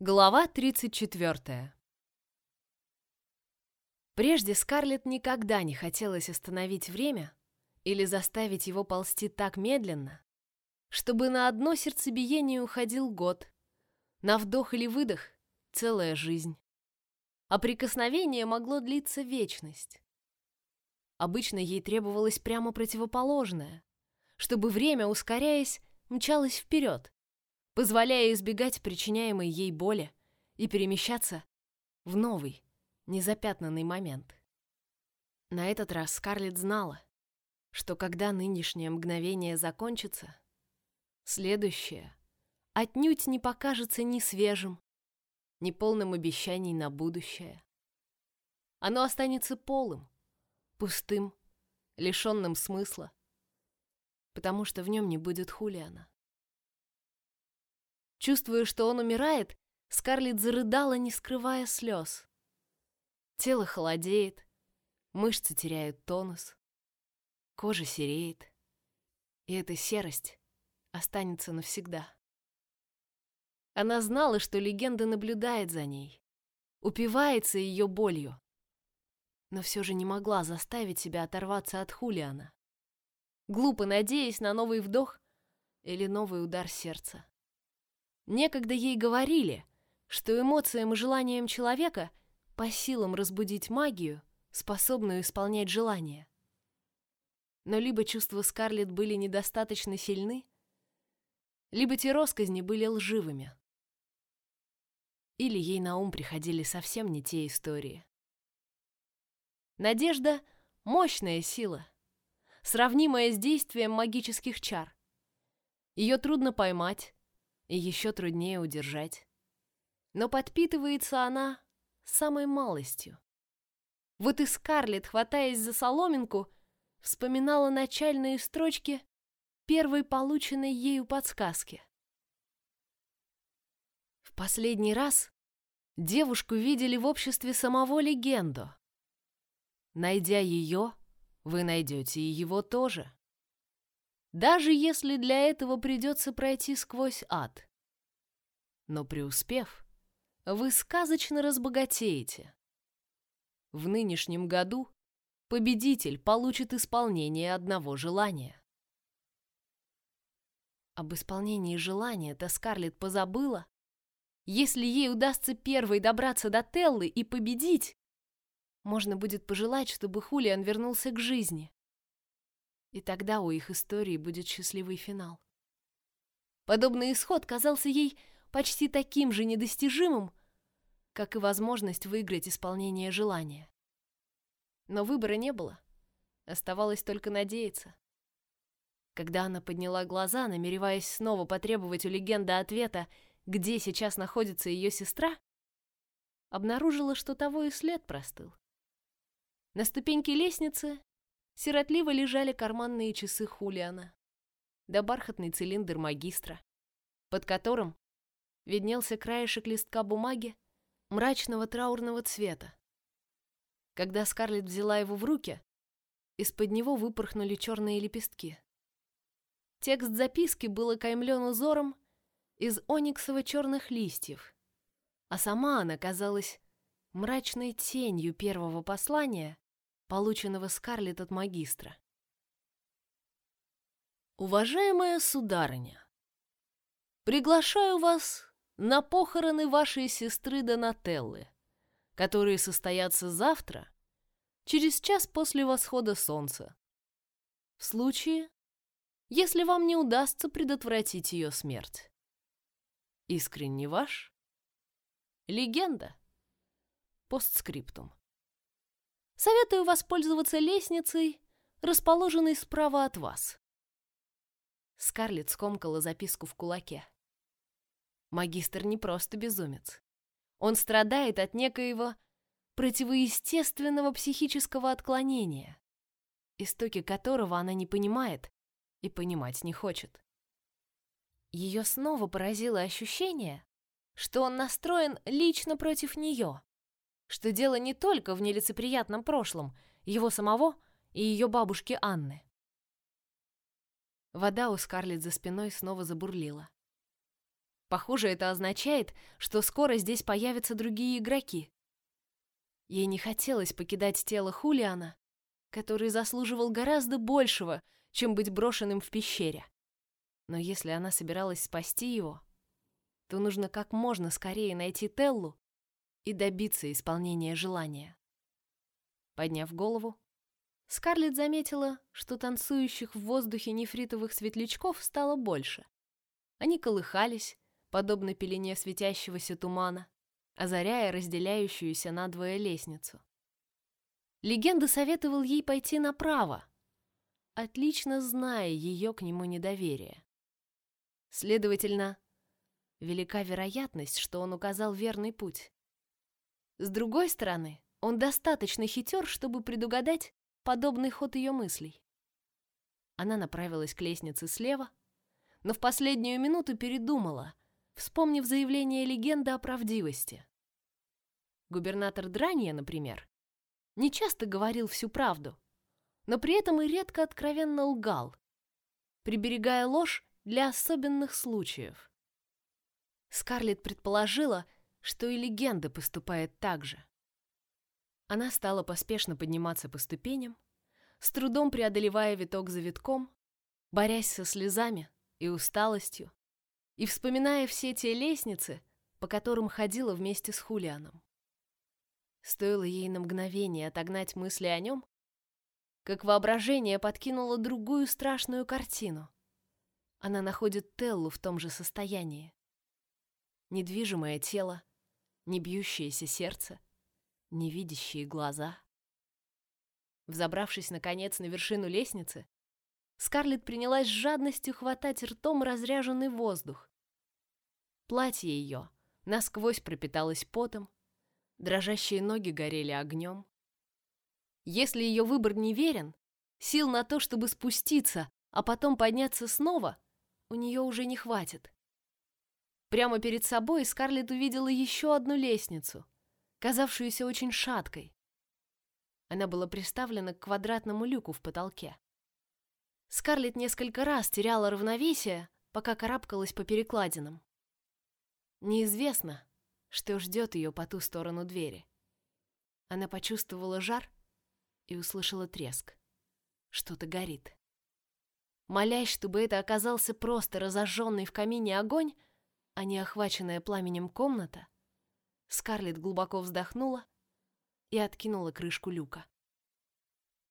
Глава 34. Прежде Скарлетт никогда не хотелось остановить время или заставить его ползти так медленно, чтобы на одно сердцебиение уходил год, на вдох или выдох — целая жизнь. А прикосновение могло длиться вечность. Обычно ей требовалось прямо противоположное, чтобы время, ускоряясь, мчалось вперед, позволяя избегать причиняемой ей боли и перемещаться в новый, незапятнанный момент. На этот раз Скарлетт знала, что когда нынешнее мгновение закончится, следующее отнюдь не покажется ни свежим, ни полным обещаний на будущее. Оно останется полым, пустым, лишенным смысла, потому что в нем не будет Хулиана. Чувствуя, что он умирает, Скарлетт зарыдала, не скрывая слез. Тело холодеет, мышцы теряют тонус, кожа сереет, и эта серость останется навсегда. Она знала, что легенда наблюдает за ней, упивается ее болью, но все же не могла заставить себя оторваться от Хулиана, глупо надеясь на новый вдох или новый удар сердца. Некогда ей говорили, что эмоциям и желаниям человека по силам разбудить магию, способную исполнять желания. Но либо чувства Скарлетт были недостаточно сильны, либо те росказни были лживыми. Или ей на ум приходили совсем не те истории. Надежда — мощная сила, сравнимая с действием магических чар. Ее трудно поймать, и еще труднее удержать. Но подпитывается она самой малостью. Вот и Скарлетт, хватаясь за соломинку, вспоминала начальные строчки первой полученной ею подсказки. В последний раз девушку видели в обществе самого легенду. Найдя ее, вы найдете и его тоже даже если для этого придется пройти сквозь ад. Но преуспев, вы сказочно разбогатеете. В нынешнем году победитель получит исполнение одного желания. Об исполнении желания-то Скарлетт позабыла. Если ей удастся первой добраться до Теллы и победить, можно будет пожелать, чтобы Хулиан вернулся к жизни и тогда у их истории будет счастливый финал. Подобный исход казался ей почти таким же недостижимым, как и возможность выиграть исполнение желания. Но выбора не было. Оставалось только надеяться. Когда она подняла глаза, намереваясь снова потребовать у легенды ответа, где сейчас находится ее сестра, обнаружила, что того и след простыл. На ступеньке лестницы сиротливо лежали карманные часы Хулиана, да бархатный цилиндр магистра, под которым виднелся краешек листка бумаги мрачного траурного цвета. Когда Скарлетт взяла его в руки, из-под него выпорхнули черные лепестки. Текст записки был окаймлен узором из ониксово-черных листьев, а сама она казалась мрачной тенью первого послания, полученного Скарлетт от магистра. Уважаемая сударыня, приглашаю вас на похороны вашей сестры Донателлы, которые состоятся завтра, через час после восхода солнца. В случае, если вам не удастся предотвратить ее смерть. Искренне ваш. Легенда. Постскриптум. Советую воспользоваться лестницей, расположенной справа от вас. Скарлетт скомкала записку в кулаке. Магистр не просто безумец. Он страдает от некоего противоестественного психического отклонения, истоки которого она не понимает и понимать не хочет. Ее снова поразило ощущение, что он настроен лично против нее, что дело не только в нелицеприятном прошлом его самого и ее бабушки Анны. Вода у Скарлетт за спиной снова забурлила. Похоже, это означает, что скоро здесь появятся другие игроки. Ей не хотелось покидать тело Хулиана, который заслуживал гораздо большего, чем быть брошенным в пещере. Но если она собиралась спасти его, то нужно как можно скорее найти Теллу и добиться исполнения желания. Подняв голову, Скарлетт заметила, что танцующих в воздухе нефритовых светлячков стало больше. Они колыхались, подобно пелене светящегося тумана, озаряя разделяющуюся надвое лестницу. Легенда советовал ей пойти направо, отлично зная ее к нему недоверие. Следовательно, велика вероятность, что он указал верный путь. С другой стороны, он достаточно хитер, чтобы предугадать подобный ход ее мыслей. Она направилась к лестнице слева, но в последнюю минуту передумала, вспомнив заявление легенды о правдивости. Губернатор Дранья, например, не часто говорил всю правду, но при этом и редко откровенно лгал, приберегая ложь для особенных случаев. Скарлетт предположила, что и легенда поступает так же. Она стала поспешно подниматься по ступеням, с трудом преодолевая виток за витком, борясь со слезами и усталостью, и вспоминая все те лестницы, по которым ходила вместе с Хулианом. Стоило ей на мгновение отогнать мысли о нем, как воображение подкинуло другую страшную картину. Она находит Теллу в том же состоянии. Недвижимое тело, не бьющееся сердце, невидящие глаза. Взобравшись, наконец, на вершину лестницы, Скарлетт принялась с жадностью хватать ртом разряженный воздух. Платье ее насквозь пропиталось потом, дрожащие ноги горели огнем. Если ее выбор неверен, сил на то, чтобы спуститься, а потом подняться снова, у нее уже не хватит. Прямо перед собой Скарлетт увидела еще одну лестницу, казавшуюся очень шаткой. Она была приставлена к квадратному люку в потолке. Скарлетт несколько раз теряла равновесие, пока карабкалась по перекладинам. Неизвестно, что ждет ее по ту сторону двери. Она почувствовала жар и услышала треск. Что-то горит. Молясь, чтобы это оказался просто разожженный в камине огонь, а не охваченная пламенем комната, Скарлетт глубоко вздохнула и откинула крышку люка.